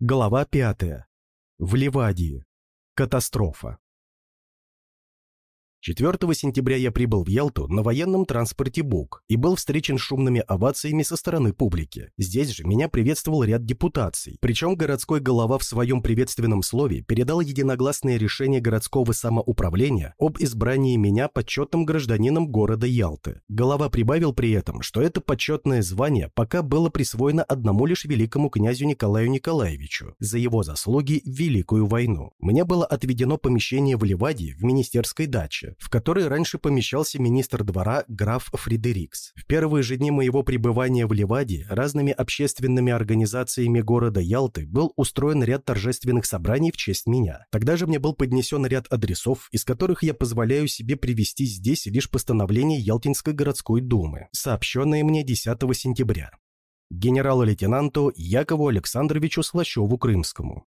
Глава 5. В Ливадии. Катастрофа. 4 сентября я прибыл в Ялту на военном транспорте «Бук» и был встречен шумными овациями со стороны публики. Здесь же меня приветствовал ряд депутаций. Причем городской голова в своем приветственном слове передал единогласное решение городского самоуправления об избрании меня почетным гражданином города Ялты. Голова прибавил при этом, что это почетное звание пока было присвоено одному лишь великому князю Николаю Николаевичу за его заслуги в Великую войну. Мне было отведено помещение в Ливадии в министерской даче, в которой раньше помещался министр двора граф Фредерикс. В первые же дни моего пребывания в Ливаде разными общественными организациями города Ялты был устроен ряд торжественных собраний в честь меня. Тогда же мне был поднесен ряд адресов, из которых я позволяю себе привести здесь лишь постановление Ялтинской городской думы, сообщенное мне 10 сентября генералу-лейтенанту Якову Александровичу Слащеву-Крымскому.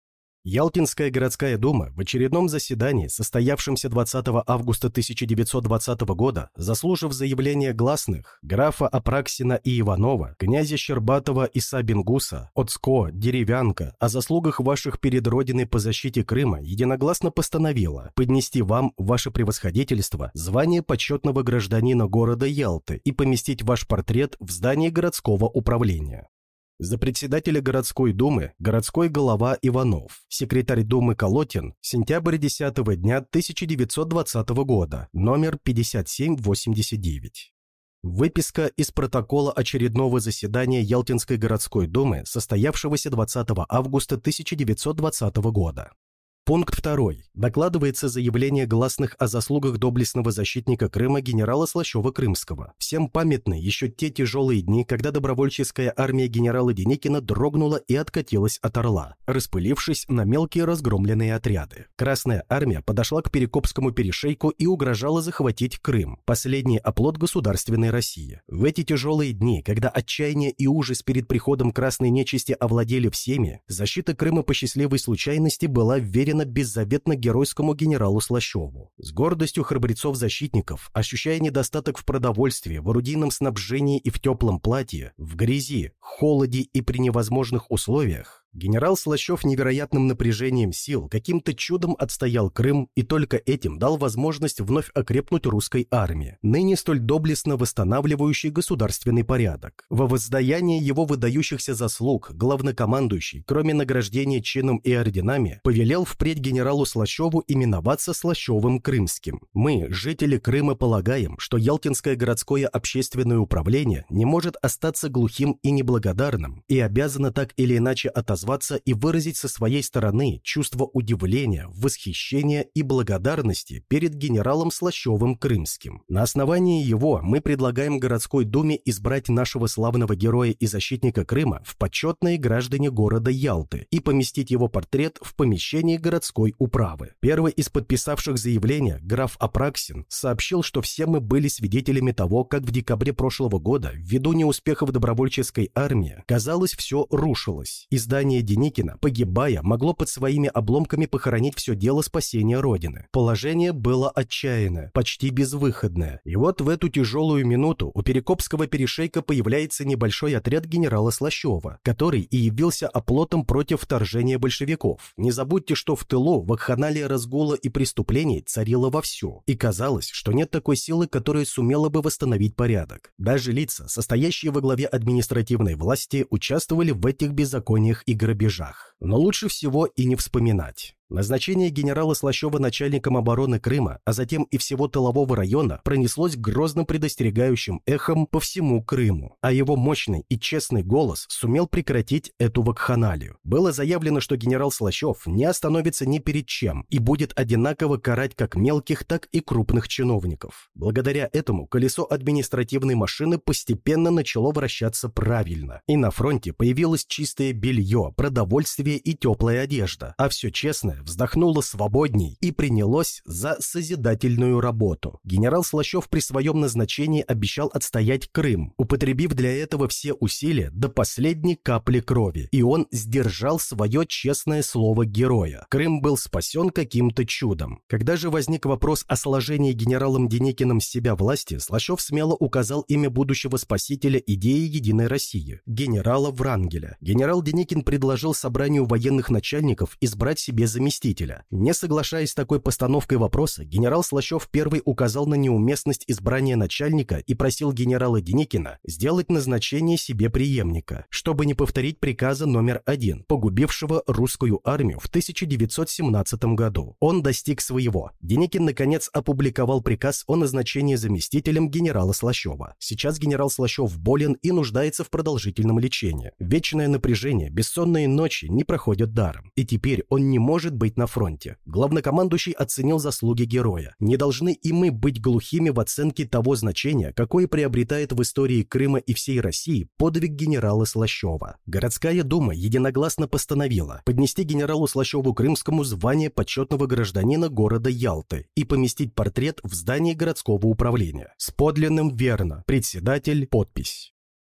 Ялтинская городская дума в очередном заседании, состоявшемся 20 августа 1920 года, заслужив заявление гласных графа Апраксина и Иванова, князя Щербатова и Сабингуса, Оцко, Деревянка, о заслугах ваших перед Родиной по защите Крыма, единогласно постановила поднести вам, ваше превосходительство, звание почетного гражданина города Ялты и поместить ваш портрет в здании городского управления. За председателя городской думы городской голова Иванов, секретарь думы Колотин, сентябрь 10 дня 1920 года, номер 5789. Выписка из протокола очередного заседания Ялтинской городской думы, состоявшегося 20 августа 1920 года. Пункт 2. Докладывается заявление гласных о заслугах доблестного защитника Крыма генерала Слащева-Крымского. Всем памятны еще те тяжелые дни, когда добровольческая армия генерала Деникина дрогнула и откатилась от Орла, распылившись на мелкие разгромленные отряды. Красная армия подошла к Перекопскому перешейку и угрожала захватить Крым, последний оплот государственной России. В эти тяжелые дни, когда отчаяние и ужас перед приходом красной нечисти овладели всеми, защита Крыма по счастливой случайности была вверена верена беззаветно геройскому генералу Слащеву. С гордостью храбрецов-защитников, ощущая недостаток в продовольствии, в орудийном снабжении и в теплом платье, в грязи, холоде и при невозможных условиях, Генерал Слащев невероятным напряжением сил каким-то чудом отстоял Крым и только этим дал возможность вновь окрепнуть русской армии, ныне столь доблестно восстанавливающей государственный порядок. Во воздаяние его выдающихся заслуг главнокомандующий, кроме награждения чином и орденами, повелел впредь генералу Слащеву именоваться Слащевым Крымским. Мы, жители Крыма, полагаем, что Ялтинское городское общественное управление не может остаться глухим и неблагодарным и обязано так или иначе отозваться отозваться и выразить со своей стороны чувство удивления, восхищения и благодарности перед генералом Слащевым Крымским. На основании его мы предлагаем городской думе избрать нашего славного героя и защитника Крыма в почетные граждане города Ялты и поместить его портрет в помещении городской управы. Первый из подписавших заявление, граф Апраксин, сообщил, что все мы были свидетелями того, как в декабре прошлого года, ввиду неуспехов добровольческой армии, казалось, все рушилось. Издание Сознание Деникина, погибая, могло под своими обломками похоронить все дело спасения Родины. Положение было отчаянное, почти безвыходное. И вот в эту тяжелую минуту у Перекопского перешейка появляется небольшой отряд генерала Слащева, который и явился оплотом против вторжения большевиков. Не забудьте, что в тылу вакханалия разгула и преступлений царила вовсю, и казалось, что нет такой силы, которая сумела бы восстановить порядок. Даже лица, состоящие во главе административной власти, участвовали в этих беззакониях и грабежах. Но лучше всего и не вспоминать. Назначение генерала Слащева начальником обороны Крыма, а затем и всего тылового района, пронеслось грозным предостерегающим эхом по всему Крыму, а его мощный и честный голос сумел прекратить эту вакханалию. Было заявлено, что генерал Слащев не остановится ни перед чем и будет одинаково карать как мелких, так и крупных чиновников. Благодаря этому колесо административной машины постепенно начало вращаться правильно, и на фронте появилось чистое белье, продовольствие и теплая одежда, а все честное вздохнуло свободней и принялось за созидательную работу. Генерал Слащев при своем назначении обещал отстоять Крым, употребив для этого все усилия до последней капли крови, и он сдержал свое честное слово героя. Крым был спасен каким-то чудом. Когда же возник вопрос о сложении генералом Деникиным себя власти, Слащев смело указал имя будущего спасителя идеи Единой России – генерала Врангеля. Генерал Деникин предложил собранию военных начальников избрать себе заместителя. Не соглашаясь с такой постановкой вопроса, генерал Слащев первый указал на неуместность избрания начальника и просил генерала Деникина сделать назначение себе преемника, чтобы не повторить приказа номер один, погубившего русскую армию в 1917 году. Он достиг своего. Деникин, наконец, опубликовал приказ о назначении заместителем генерала Слащева. Сейчас генерал Слащев болен и нуждается в продолжительном лечении. Вечное напряжение, бессонные ночи не проходят даром. И теперь он не может быть на фронте. Главнокомандующий оценил заслуги героя. Не должны и мы быть глухими в оценке того значения, какое приобретает в истории Крыма и всей России подвиг генерала Слащева. Городская дума единогласно постановила поднести генералу Слащеву Крымскому звание почетного гражданина города Ялты и поместить портрет в здании городского управления. С подлинным верно. Председатель, подпись.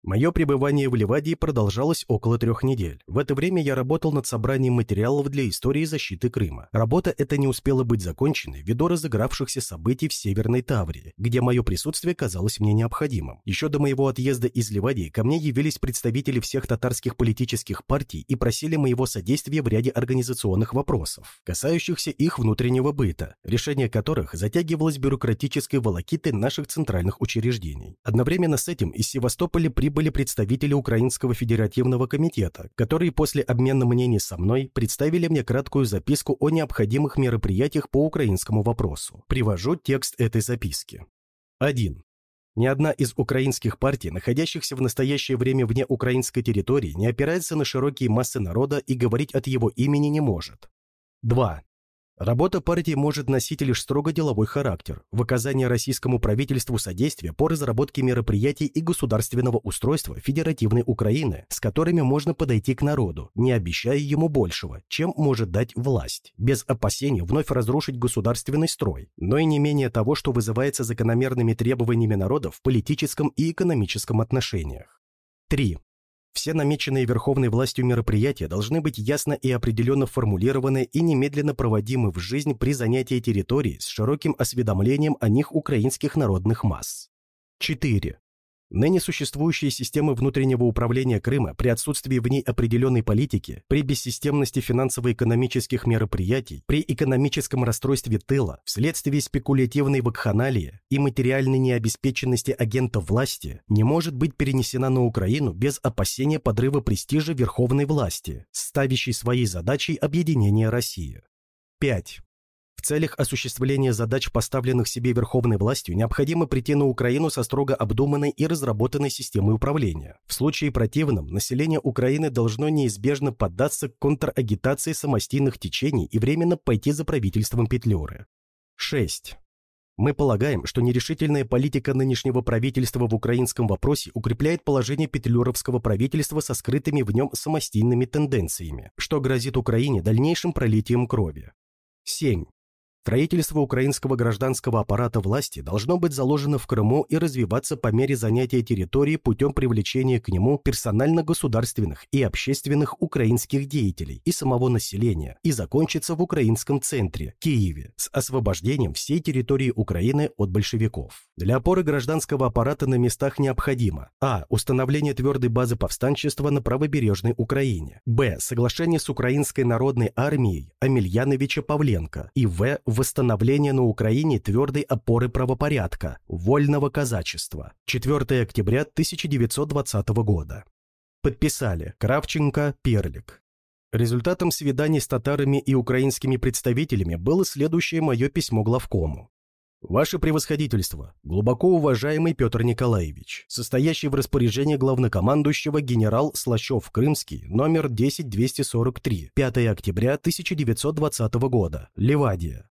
Мое пребывание в Ливадии продолжалось около трех недель. В это время я работал над собранием материалов для истории защиты Крыма. Работа эта не успела быть законченной ввиду разыгравшихся событий в Северной Таврии, где мое присутствие казалось мне необходимым. Еще до моего отъезда из Ливадии ко мне явились представители всех татарских политических партий и просили моего содействия в ряде организационных вопросов, касающихся их внутреннего быта, решение которых затягивалось бюрократической волокитой наших центральных учреждений. Одновременно с этим из Севастополя прибыл были представители Украинского федеративного комитета, которые после обмена мнений со мной представили мне краткую записку о необходимых мероприятиях по украинскому вопросу. Привожу текст этой записки. 1. Ни одна из украинских партий, находящихся в настоящее время вне украинской территории, не опирается на широкие массы народа и говорить от его имени не может. 2. Работа партии может носить лишь строго деловой характер, в оказании российскому правительству содействия по разработке мероприятий и государственного устройства федеративной Украины, с которыми можно подойти к народу, не обещая ему большего, чем может дать власть, без опасения вновь разрушить государственный строй, но и не менее того, что вызывается закономерными требованиями народа в политическом и экономическом отношениях. 3. Все намеченные верховной властью мероприятия должны быть ясно и определенно формулированы и немедленно проводимы в жизнь при занятии территории с широким осведомлением о них украинских народных масс. 4. Ныне существующие системы внутреннего управления Крыма при отсутствии в ней определенной политики, при бессистемности финансово-экономических мероприятий, при экономическом расстройстве тыла, вследствие спекулятивной вакханалии и материальной необеспеченности агентов власти, не может быть перенесена на Украину без опасения подрыва престижа верховной власти, ставящей своей задачей объединение России. 5. Целях осуществления задач, поставленных себе верховной властью, необходимо прийти на Украину со строго обдуманной и разработанной системой управления. В случае противном, население Украины должно неизбежно поддаться контрагитации самостийных течений и временно пойти за правительством Петлюры. 6. Мы полагаем, что нерешительная политика нынешнего правительства в украинском вопросе укрепляет положение петлюровского правительства со скрытыми в нем самостийными тенденциями, что грозит Украине дальнейшим пролитием крови. 7. Строительство украинского гражданского аппарата власти должно быть заложено в Крыму и развиваться по мере занятия территории путем привлечения к нему персонально-государственных и общественных украинских деятелей и самого населения и закончиться в украинском центре, Киеве, с освобождением всей территории Украины от большевиков. Для опоры гражданского аппарата на местах необходимо а. Установление твердой базы повстанчества на правобережной Украине, б. Соглашение с Украинской народной армией Амельяновича Павленко и в восстановление на Украине твердой опоры правопорядка, вольного казачества. 4 октября 1920 года. Подписали Кравченко, Перлик. Результатом свиданий с татарами и украинскими представителями было следующее мое письмо главкому. Ваше превосходительство, глубоко уважаемый Петр Николаевич, состоящий в распоряжении главнокомандующего генерал Слащев-Крымский, номер 10243, 5 октября 1920 года, Ливадия.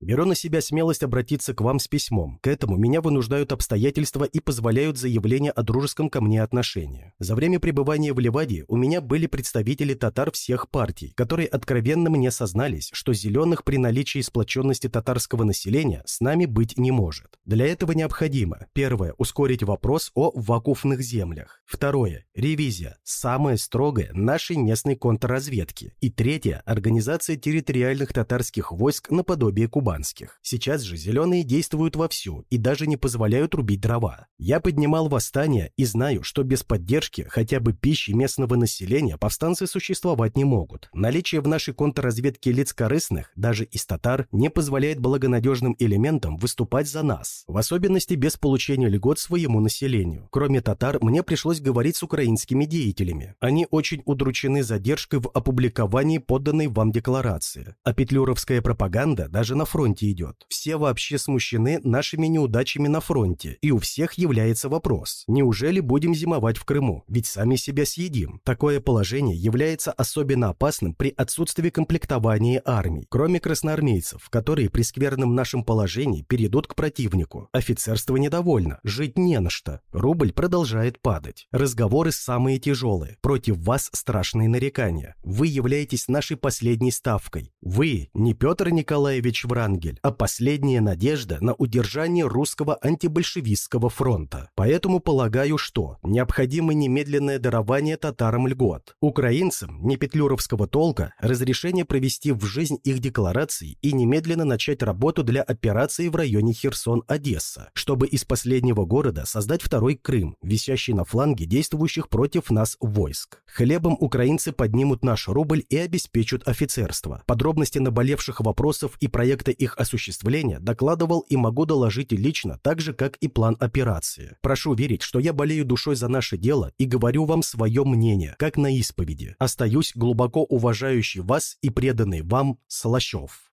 Беру на себя смелость обратиться к вам с письмом. К этому меня вынуждают обстоятельства и позволяют заявление о дружеском ко мне отношении. За время пребывания в Ливадии у меня были представители татар всех партий, которые откровенно мне сознались, что зеленых при наличии сплоченности татарского населения с нами быть не может. Для этого необходимо, первое, ускорить вопрос о вакуфных землях. Второе, ревизия, самая строгая нашей местной контрразведки. И третье, организация территориальных татарских войск наподобие Кубани кубанских. Сейчас же зеленые действуют вовсю и даже не позволяют рубить дрова. Я поднимал восстание и знаю, что без поддержки хотя бы пищи местного населения повстанцы существовать не могут. Наличие в нашей контрразведке лиц корыстных, даже из татар, не позволяет благонадежным элементам выступать за нас, в особенности без получения льгот своему населению. Кроме татар, мне пришлось говорить с украинскими деятелями. Они очень удручены задержкой в опубликовании подданной вам декларации. А петлюровская пропаганда даже на фронте идет. Все вообще смущены нашими неудачами на фронте, и у всех является вопрос, неужели будем зимовать в Крыму? Ведь сами себя съедим. Такое положение является особенно опасным при отсутствии комплектования армий, кроме красноармейцев, которые при скверном нашем положении перейдут к противнику. Офицерство недовольно, жить не на что. Рубль продолжает падать. Разговоры самые тяжелые. Против вас страшные нарекания. Вы являетесь нашей последней ставкой. Вы, не Петр Николаевич Враг, Врангель, а последняя надежда на удержание русского антибольшевистского фронта. Поэтому полагаю, что необходимо немедленное дарование татарам льгот. Украинцам, не петлюровского толка, разрешение провести в жизнь их декларации и немедленно начать работу для операции в районе Херсон-Одесса, чтобы из последнего города создать второй Крым, висящий на фланге действующих против нас войск. Хлебом украинцы поднимут наш рубль и обеспечат офицерство. Подробности наболевших вопросов и проекта их осуществления докладывал и могу доложить лично, так же, как и план операции. Прошу верить, что я болею душой за наше дело и говорю вам свое мнение, как на исповеди. Остаюсь глубоко уважающий вас и преданный вам Слащев.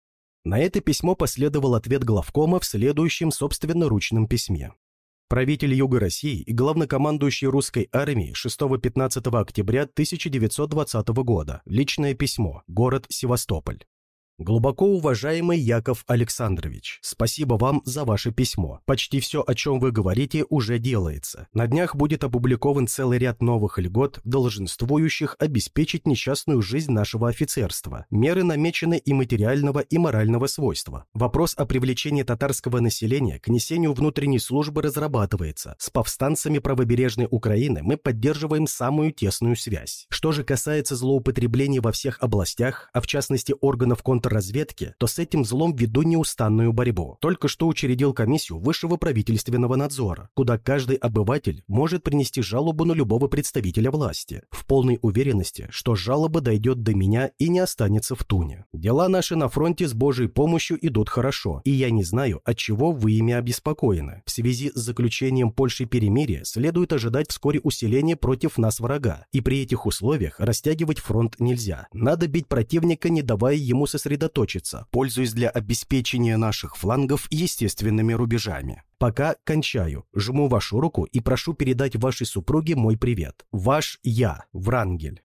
На это письмо последовал ответ главкома в следующем собственноручном письме. Правитель Юга России и главнокомандующий русской армией 6-15 октября 1920 года. Личное письмо. Город Севастополь. Глубоко уважаемый Яков Александрович, спасибо вам за ваше письмо. Почти все, о чем вы говорите, уже делается. На днях будет опубликован целый ряд новых льгот, долженствующих обеспечить несчастную жизнь нашего офицерства. Меры намечены и материального, и морального свойства. Вопрос о привлечении татарского населения к несению внутренней службы разрабатывается. С повстанцами правобережной Украины мы поддерживаем самую тесную связь. Что же касается злоупотреблений во всех областях, а в частности органов контрразведки, контрразведки, то с этим злом веду неустанную борьбу. Только что учредил комиссию высшего правительственного надзора, куда каждый обыватель может принести жалобу на любого представителя власти, в полной уверенности, что жалоба дойдет до меня и не останется в туне. Дела наши на фронте с Божьей помощью идут хорошо, и я не знаю, от чего вы ими обеспокоены. В связи с заключением Польши перемирия следует ожидать вскоре усиления против нас врага, и при этих условиях растягивать фронт нельзя. Надо бить противника, не давая ему сосредоточиться сосредоточиться, пользуясь для обеспечения наших флангов естественными рубежами. Пока кончаю. Жму вашу руку и прошу передать вашей супруге мой привет. Ваш я, Врангель.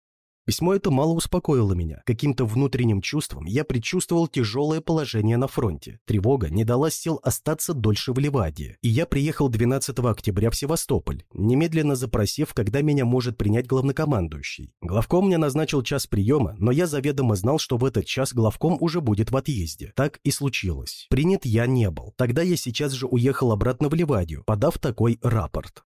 Письмо это мало успокоило меня. Каким-то внутренним чувством я предчувствовал тяжелое положение на фронте. Тревога не дала сил остаться дольше в Ливадии. И я приехал 12 октября в Севастополь, немедленно запросив, когда меня может принять главнокомандующий. Главком мне назначил час приема, но я заведомо знал, что в этот час главком уже будет в отъезде. Так и случилось. Принят я не был. Тогда я сейчас же уехал обратно в Ливадию, подав такой рапорт.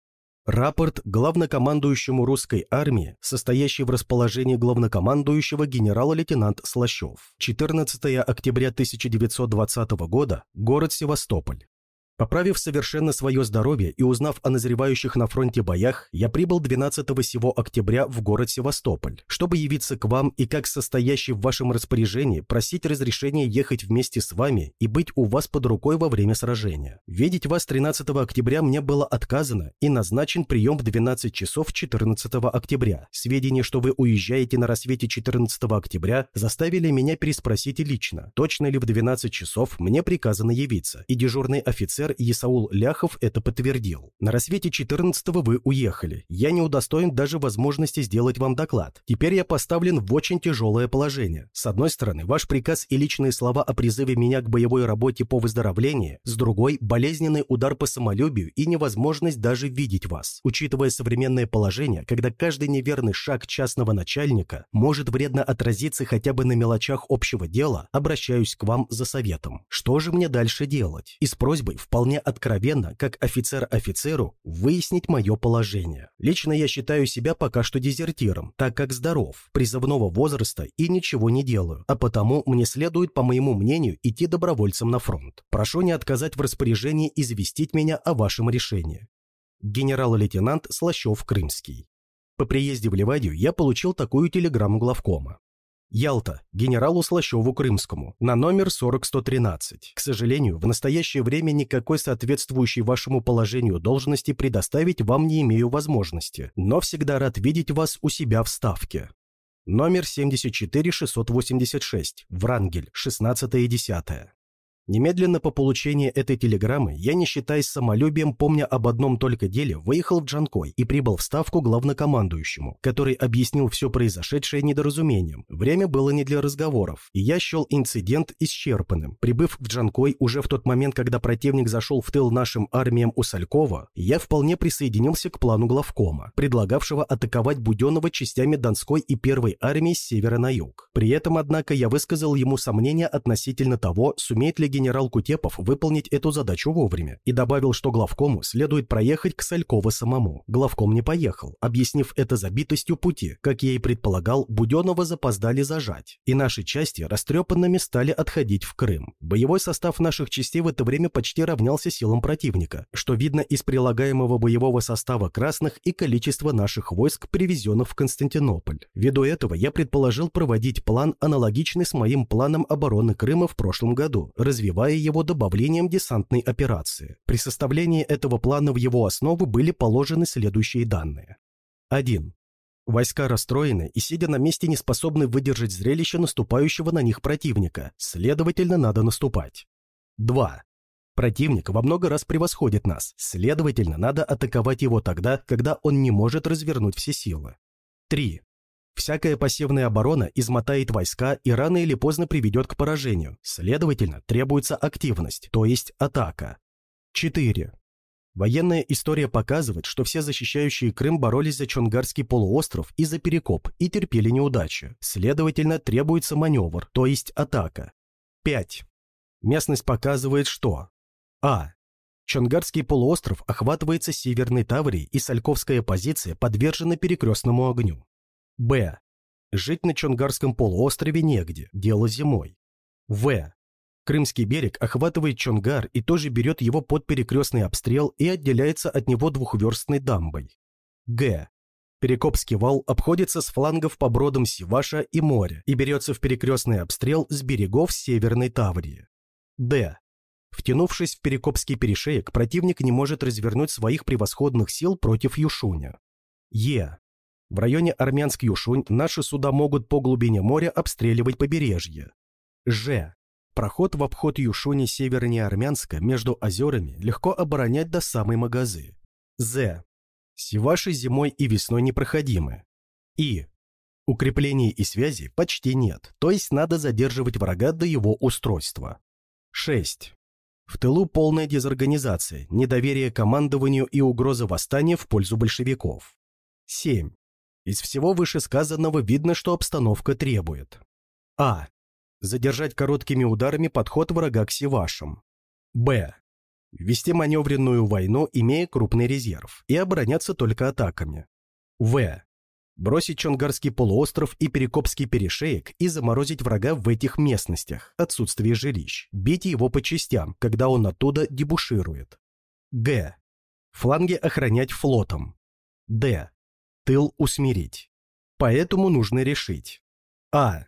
Рапорт главнокомандующему русской армии, состоящий в расположении главнокомандующего генерала-лейтенант Слащев. 14 октября 1920 года. Город Севастополь. Поправив совершенно свое здоровье и узнав о назревающих на фронте боях, я прибыл 12 сего октября в город Севастополь, чтобы явиться к вам и как состоящий в вашем распоряжении просить разрешения ехать вместе с вами и быть у вас под рукой во время сражения. Видеть вас 13 октября мне было отказано и назначен прием в 12 часов 14 октября. Сведения, что вы уезжаете на рассвете 14 октября, заставили меня переспросить лично, точно ли в 12 часов мне приказано явиться, и дежурный офицер офицер Исаул Ляхов это подтвердил. На рассвете 14-го вы уехали. Я не удостоен даже возможности сделать вам доклад. Теперь я поставлен в очень тяжелое положение. С одной стороны, ваш приказ и личные слова о призыве меня к боевой работе по выздоровлению, с другой – болезненный удар по самолюбию и невозможность даже видеть вас. Учитывая современное положение, когда каждый неверный шаг частного начальника может вредно отразиться хотя бы на мелочах общего дела, обращаюсь к вам за советом. Что же мне дальше делать? И с просьбой вполне откровенно, как офицер офицеру, выяснить мое положение. Лично я считаю себя пока что дезертиром, так как здоров, призывного возраста и ничего не делаю, а потому мне следует, по моему мнению, идти добровольцем на фронт. Прошу не отказать в распоряжении известить меня о вашем решении. Генерал-лейтенант Слащев-Крымский. По приезде в Ливадию я получил такую телеграмму главкома. Ялта, генералу Слащеву-Крымскому, на номер 40113. К сожалению, в настоящее время никакой соответствующей вашему положению должности предоставить вам не имею возможности, но всегда рад видеть вас у себя в Ставке. Номер 74686, Врангель, 16 и 10. Немедленно по получении этой телеграммы я, не считаясь самолюбием, помня об одном только деле, выехал в Джанкой и прибыл в Ставку главнокомандующему, который объяснил все произошедшее недоразумением. Время было не для разговоров, и я счел инцидент исчерпанным. Прибыв в Джанкой уже в тот момент, когда противник зашел в тыл нашим армиям у Салькова, я вполне присоединился к плану главкома, предлагавшего атаковать Буденного частями Донской и Первой армии с севера на юг. При этом, однако, я высказал ему сомнения относительно того, сумеет ли генерал Кутепов выполнить эту задачу вовремя и добавил, что главкому следует проехать к Сальково самому. Главком не поехал, объяснив это забитостью пути. Как я и предполагал, Буденного запоздали зажать, и наши части растрепанными стали отходить в Крым. Боевой состав наших частей в это время почти равнялся силам противника, что видно из прилагаемого боевого состава красных и количества наших войск, привезенных в Константинополь. Ввиду этого я предположил проводить план, аналогичный с моим планом обороны Крыма в прошлом году, развивая развивая его добавлением десантной операции. При составлении этого плана в его основу были положены следующие данные. 1. Войска расстроены и, сидя на месте, не способны выдержать зрелище наступающего на них противника, следовательно, надо наступать. 2. Противник во много раз превосходит нас, следовательно, надо атаковать его тогда, когда он не может развернуть все силы. 3. Всякая пассивная оборона измотает войска и рано или поздно приведет к поражению. Следовательно, требуется активность, то есть атака. 4. Военная история показывает, что все защищающие Крым боролись за Чонгарский полуостров и за Перекоп и терпели неудачи. Следовательно, требуется маневр, то есть атака. 5. Местность показывает, что А. Чонгарский полуостров охватывается Северной Таврией и Сальковская позиция подвержена перекрестному огню. Б. Жить на Чонгарском полуострове негде, дело зимой. В. Крымский берег охватывает Чонгар и тоже берет его под перекрестный обстрел и отделяется от него двухверстной дамбой. Г. Перекопский вал обходится с флангов по бродам Сиваша и моря и берется в перекрестный обстрел с берегов Северной Таврии. Д. Втянувшись в Перекопский перешеек, противник не может развернуть своих превосходных сил против Юшуня. Е. В районе Армянск-Юшунь наши суда могут по глубине моря обстреливать побережье. Ж. Проход в обход Юшуни севернее Армянска между озерами легко оборонять до самой Магазы. З. Севаши зимой и весной непроходимы. И. Укреплений и связи почти нет, то есть надо задерживать врага до его устройства. 6. В тылу полная дезорганизация, недоверие командованию и угроза восстания в пользу большевиков. 7. Из всего вышесказанного видно, что обстановка требует. А. Задержать короткими ударами подход врага к Севашам. Б. Вести маневренную войну, имея крупный резерв, и обороняться только атаками. В. Бросить Чонгарский полуостров и Перекопский перешеек и заморозить врага в этих местностях, отсутствие жилищ, бить его по частям, когда он оттуда дебуширует. Г. Фланги охранять флотом. Д тыл усмирить. Поэтому нужно решить. А.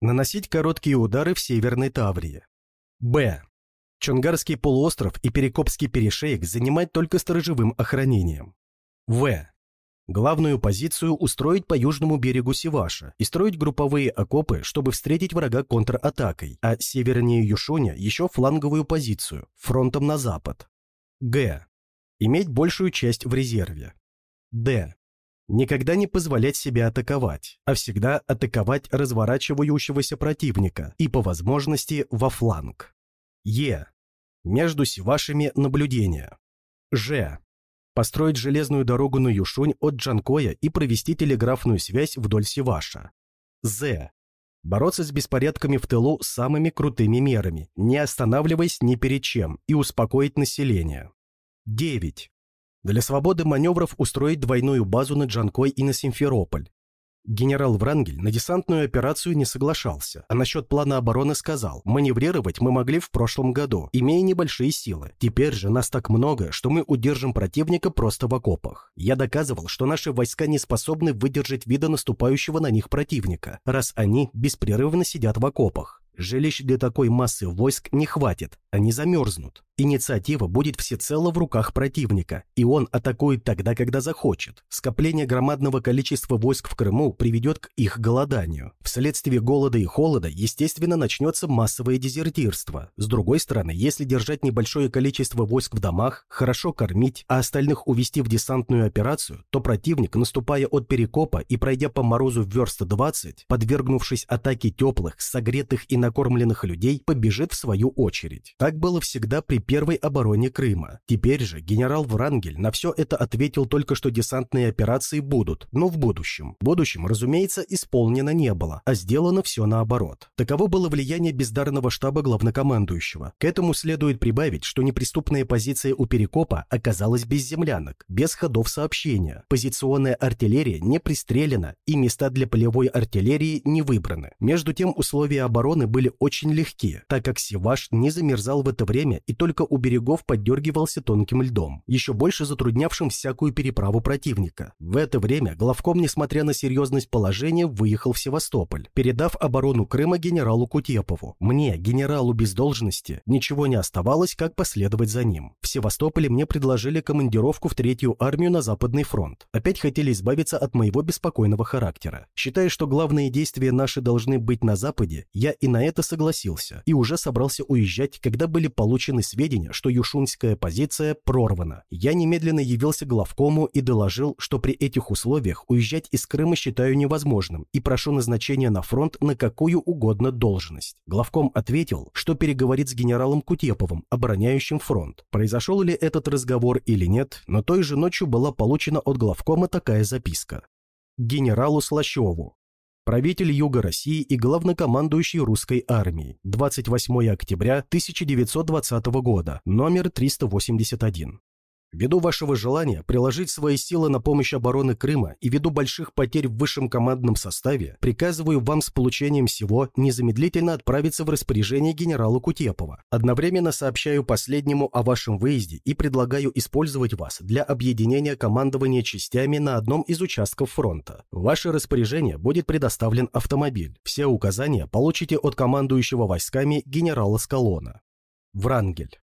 Наносить короткие удары в Северной Таврии. Б. Чонгарский полуостров и Перекопский перешеек занимать только сторожевым охранением. В. Главную позицию устроить по южному берегу Севаша и строить групповые окопы, чтобы встретить врага контратакой, а севернее Юшоня еще фланговую позицию, фронтом на запад. Г. Иметь большую часть в резерве. Д. Никогда не позволять себе атаковать, а всегда атаковать разворачивающегося противника и по возможности во фланг. Е. Между вашими наблюдения. Ж. Построить железную дорогу на Юшунь от Джанкоя и провести телеграфную связь вдоль Севаша. З. Бороться с беспорядками в тылу самыми крутыми мерами, не останавливаясь ни перед чем, и успокоить население. 9. Для свободы маневров устроить двойную базу на Джанкой и на Симферополь. Генерал Врангель на десантную операцию не соглашался, а насчет плана обороны сказал, маневрировать мы могли в прошлом году, имея небольшие силы. Теперь же нас так много, что мы удержим противника просто в окопах. Я доказывал, что наши войска не способны выдержать вида наступающего на них противника, раз они беспрерывно сидят в окопах. Жилищ для такой массы войск не хватит, они замерзнут. Инициатива будет всецело в руках противника, и он атакует тогда, когда захочет. Скопление громадного количества войск в Крыму приведет к их голоданию. Вследствие голода и холода, естественно, начнется массовое дезертирство. С другой стороны, если держать небольшое количество войск в домах, хорошо кормить, а остальных увести в десантную операцию, то противник, наступая от Перекопа и пройдя по морозу в верст 20, подвергнувшись атаке теплых, согретых и накормленных людей, побежит в свою очередь. Так было всегда при первой обороне Крыма. Теперь же генерал Врангель на все это ответил только, что десантные операции будут, но в будущем. В будущем, разумеется, исполнено не было, а сделано все наоборот. Таково было влияние бездарного штаба главнокомандующего. К этому следует прибавить, что неприступная позиция у Перекопа оказалась без землянок, без ходов сообщения. Позиционная артиллерия не пристрелена и места для полевой артиллерии не выбраны. Между тем условия обороны были очень легки, так как Севаш не замерзал в это время и только у берегов поддергивался тонким льдом, еще больше затруднявшим всякую переправу противника. В это время главком, несмотря на серьезность положения, выехал в Севастополь, передав оборону Крыма генералу Кутепову. Мне, генералу без должности, ничего не оставалось, как последовать за ним. В Севастополе мне предложили командировку в Третью армию на Западный фронт. Опять хотели избавиться от моего беспокойного характера. Считая, что главные действия наши должны быть на Западе, я и на это согласился, и уже собрался уезжать, когда были получены сведения, что юшунская позиция прорвана. Я немедленно явился главкому и доложил, что при этих условиях уезжать из Крыма считаю невозможным и прошу назначения на фронт на какую угодно должность. Главком ответил, что переговорит с генералом Кутеповым, обороняющим фронт. Произошел ли этот разговор или нет, но той же ночью была получена от главкома такая записка. Генералу Слащеву. Правитель Юга России и главнокомандующий русской армией. 28 октября 1920 года. Номер 381. Ввиду вашего желания приложить свои силы на помощь обороны Крыма и ввиду больших потерь в высшем командном составе, приказываю вам с получением всего незамедлительно отправиться в распоряжение генерала Кутепова. Одновременно сообщаю последнему о вашем выезде и предлагаю использовать вас для объединения командования частями на одном из участков фронта. В ваше распоряжение будет предоставлен автомобиль. Все указания получите от командующего войсками генерала Скалона. Врангель.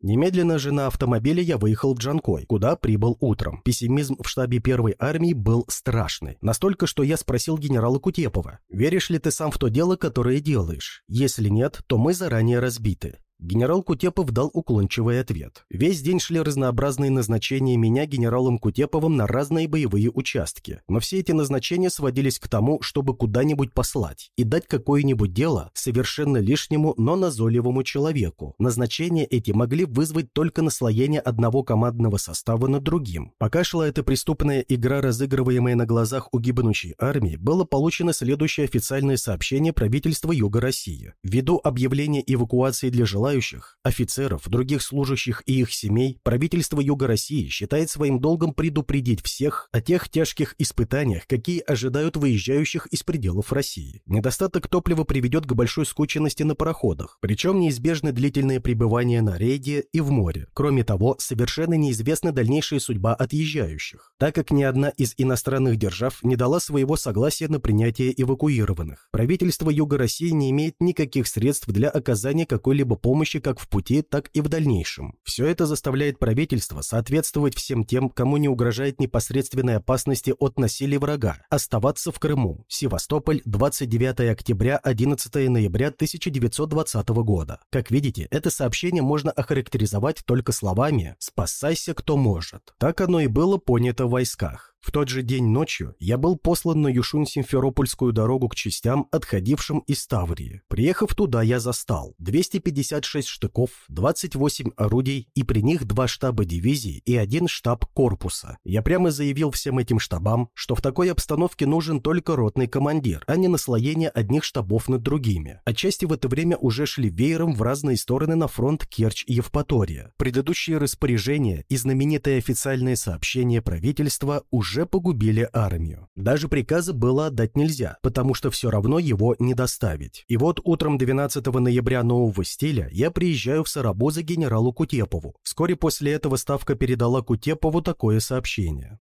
Немедленно же на автомобиле я выехал в Джанкой, куда прибыл утром. Пессимизм в штабе первой армии был страшный. Настолько, что я спросил генерала Кутепова, «Веришь ли ты сам в то дело, которое делаешь? Если нет, то мы заранее разбиты. Генерал Кутепов дал уклончивый ответ. Весь день шли разнообразные назначения меня генералом Кутеповым на разные боевые участки, но все эти назначения сводились к тому, чтобы куда-нибудь послать и дать какое-нибудь дело совершенно лишнему, но назойливому человеку. Назначения эти могли вызвать только наслоение одного командного состава над другим. Пока шла эта преступная игра, разыгрываемая на глазах у гибнущей армии, было получено следующее официальное сообщение правительства Юга России. Ввиду объявления эвакуации для желающих желающих, офицеров, других служащих и их семей, правительство Юга России считает своим долгом предупредить всех о тех тяжких испытаниях, какие ожидают выезжающих из пределов России. Недостаток топлива приведет к большой скученности на пароходах, причем неизбежны длительное пребывание на рейде и в море. Кроме того, совершенно неизвестна дальнейшая судьба отъезжающих, так как ни одна из иностранных держав не дала своего согласия на принятие эвакуированных. Правительство Юга России не имеет никаких средств для оказания какой-либо помощи помощи как в пути, так и в дальнейшем. Все это заставляет правительство соответствовать всем тем, кому не угрожает непосредственной опасности от насилия врага, оставаться в Крыму. Севастополь, 29 октября, 11 ноября 1920 года. Как видите, это сообщение можно охарактеризовать только словами «спасайся, кто может». Так оно и было понято в войсках. В тот же день ночью я был послан на Юшунь-Симферопольскую дорогу к частям, отходившим из Таврии. Приехав туда, я застал 256 штыков, 28 орудий и при них два штаба дивизии и один штаб корпуса. Я прямо заявил всем этим штабам, что в такой обстановке нужен только ротный командир, а не наслоение одних штабов над другими. А части в это время уже шли веером в разные стороны на фронт Керчь и Евпатория. Предыдущие распоряжения и знаменитые официальные сообщения правительства уже уже погубили армию. Даже приказа было отдать нельзя, потому что все равно его не доставить. И вот утром 12 ноября нового стиля я приезжаю в Сарабоза генералу Кутепову. Вскоре после этого Ставка передала Кутепову такое сообщение.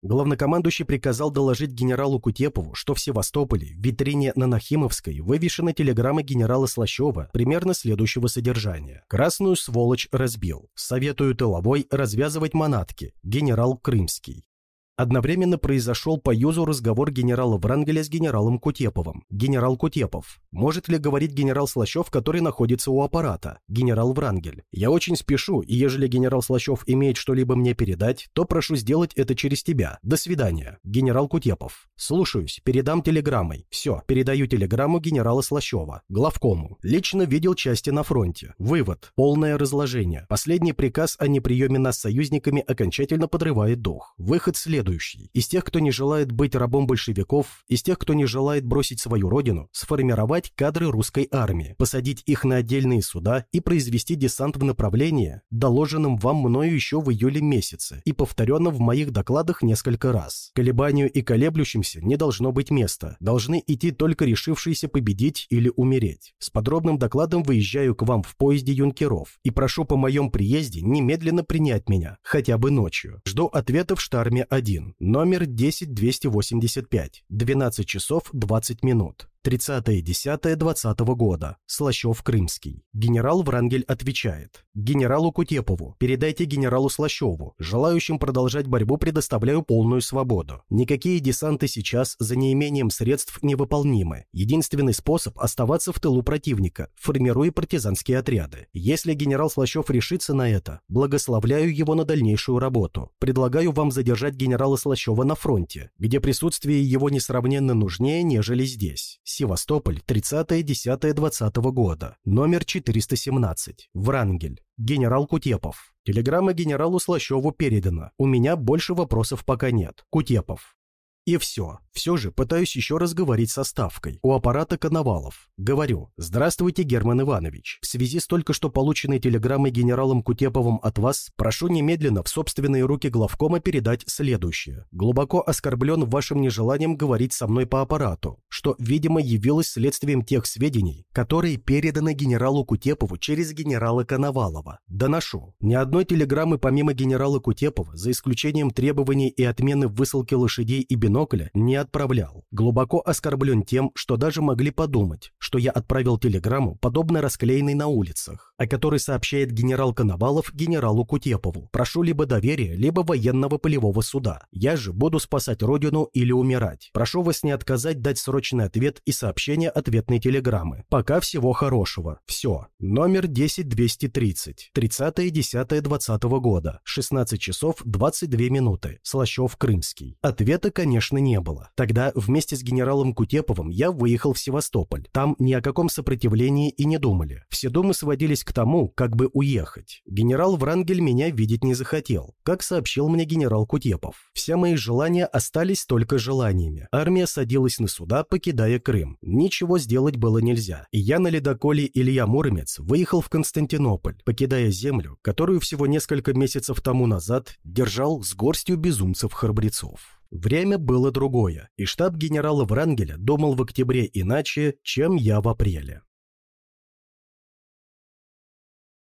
Главнокомандующий приказал доложить генералу Кутепову, что в Севастополе в витрине на Нахимовской вывешена телеграмма генерала Слащева примерно следующего содержания. «Красную сволочь разбил. Советую тыловой развязывать манатки. Генерал Крымский». Одновременно произошел по юзу разговор генерала Врангеля с генералом Кутеповым. Генерал Кутепов. Может ли говорить генерал Слащев, который находится у аппарата? Генерал Врангель. Я очень спешу, и ежели генерал Слащев имеет что-либо мне передать, то прошу сделать это через тебя. До свидания. Генерал Кутепов. Слушаюсь. Передам телеграммой. Все. Передаю телеграмму генерала Слащева. Главкому. Лично видел части на фронте. Вывод. Полное разложение. Последний приказ о неприеме нас союзниками окончательно подрывает дух. Выход следует следующий. Из тех, кто не желает быть рабом большевиков, из тех, кто не желает бросить свою родину, сформировать кадры русской армии, посадить их на отдельные суда и произвести десант в направлении, доложенном вам мною еще в июле месяце и повторенном в моих докладах несколько раз. Колебанию и колеблющимся не должно быть места. Должны идти только решившиеся победить или умереть. С подробным докладом выезжаю к вам в поезде юнкеров и прошу по моем приезде немедленно принять меня, хотя бы ночью. Жду ответа в штарме 1 номер 10285, 12 часов 20 минут. 30.10.20 года. Слащев-Крымский. Генерал Врангель отвечает. Генералу Кутепову. Передайте генералу Слащеву. Желающим продолжать борьбу предоставляю полную свободу. Никакие десанты сейчас за неимением средств невыполнимы. Единственный способ оставаться в тылу противника, формируя партизанские отряды. Если генерал Слащев решится на это, благословляю его на дальнейшую работу. Предлагаю вам задержать генерала Слащева на фронте, где присутствие его несравненно нужнее, нежели здесь. Севастополь, 30.10.20 года, номер 417, Врангель, генерал Кутепов. Телеграмма генералу Слащеву передана. У меня больше вопросов пока нет. Кутепов. И все. Все же пытаюсь еще раз говорить со Ставкой. У аппарата Коновалов. Говорю. Здравствуйте, Герман Иванович. В связи с только что полученной телеграммой генералом Кутеповым от вас, прошу немедленно в собственные руки главкома передать следующее. Глубоко оскорблен вашим нежеланием говорить со мной по аппарату, что, видимо, явилось следствием тех сведений, которые переданы генералу Кутепову через генерала Коновалова. Доношу. Ни одной телеграммы помимо генерала Кутепова, за исключением требований и отмены высылки лошадей и бинокля, бинокля не отправлял. Глубоко оскорблен тем, что даже могли подумать, что я отправил телеграмму, подобно расклеенной на улицах, о которой сообщает генерал Коновалов генералу Кутепову. Прошу либо доверия, либо военного полевого суда. Я же буду спасать родину или умирать. Прошу вас не отказать дать срочный ответ и сообщение ответной телеграммы. Пока всего хорошего. Все. Номер 10230. 30.10.20 года. 16 часов 22 минуты. Слащев Крымский. Ответа, конечно, конечно, не было. Тогда вместе с генералом Кутеповым я выехал в Севастополь. Там ни о каком сопротивлении и не думали. Все думы сводились к тому, как бы уехать. Генерал Врангель меня видеть не захотел, как сообщил мне генерал Кутепов. Все мои желания остались только желаниями. Армия садилась на суда, покидая Крым. Ничего сделать было нельзя. И я на ледоколе Илья Муромец выехал в Константинополь, покидая землю, которую всего несколько месяцев тому назад держал с горстью безумцев-храбрецов. Время было другое, и штаб генерала Врангеля думал в октябре иначе, чем я в апреле.